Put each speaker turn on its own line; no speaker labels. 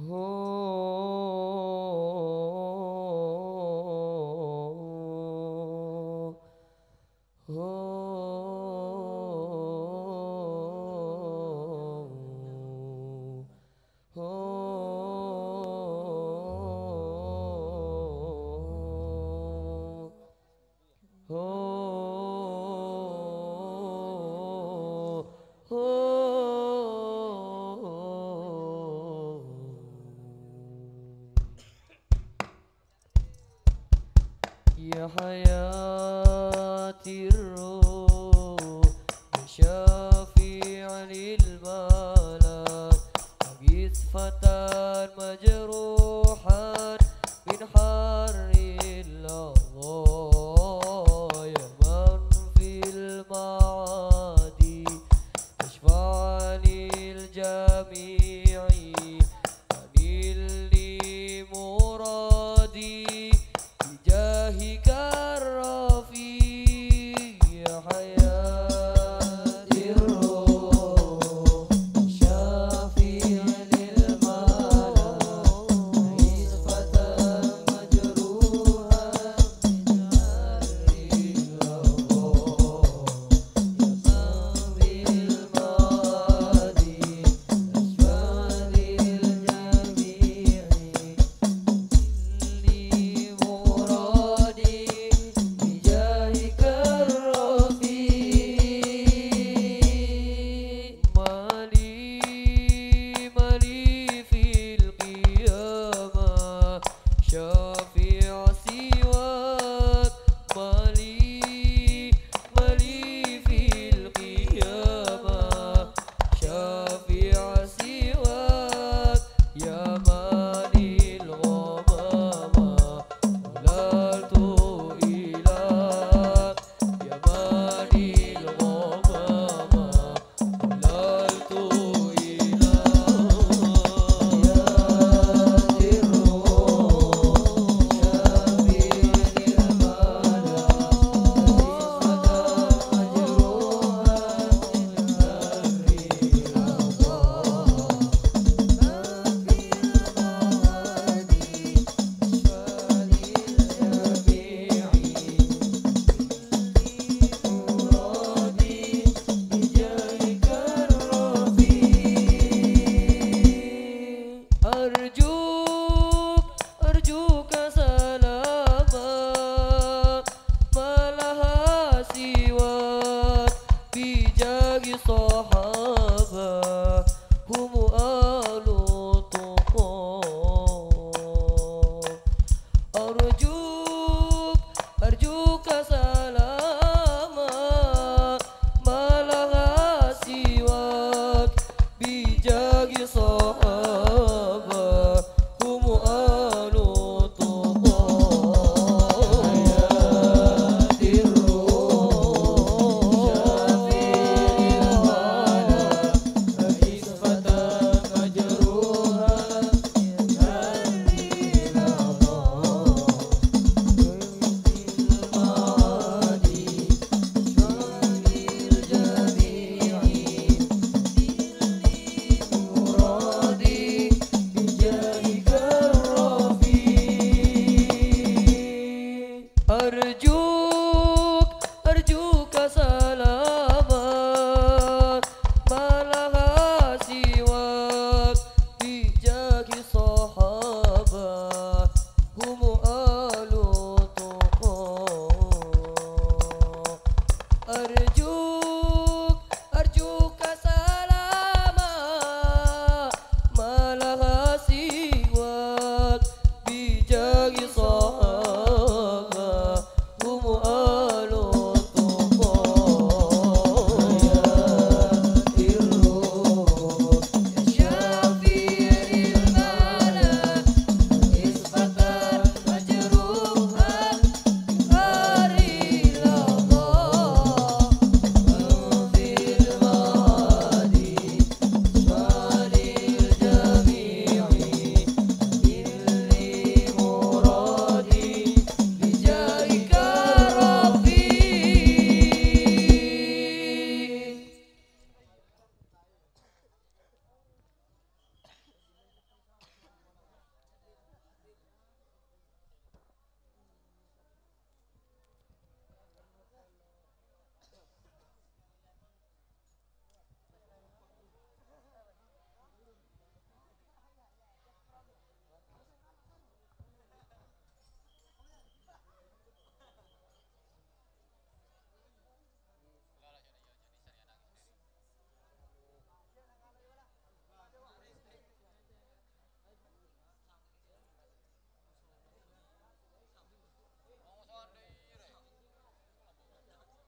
Oh, يا حياتي الروح فتى مجروحا من حر يا من في المعركة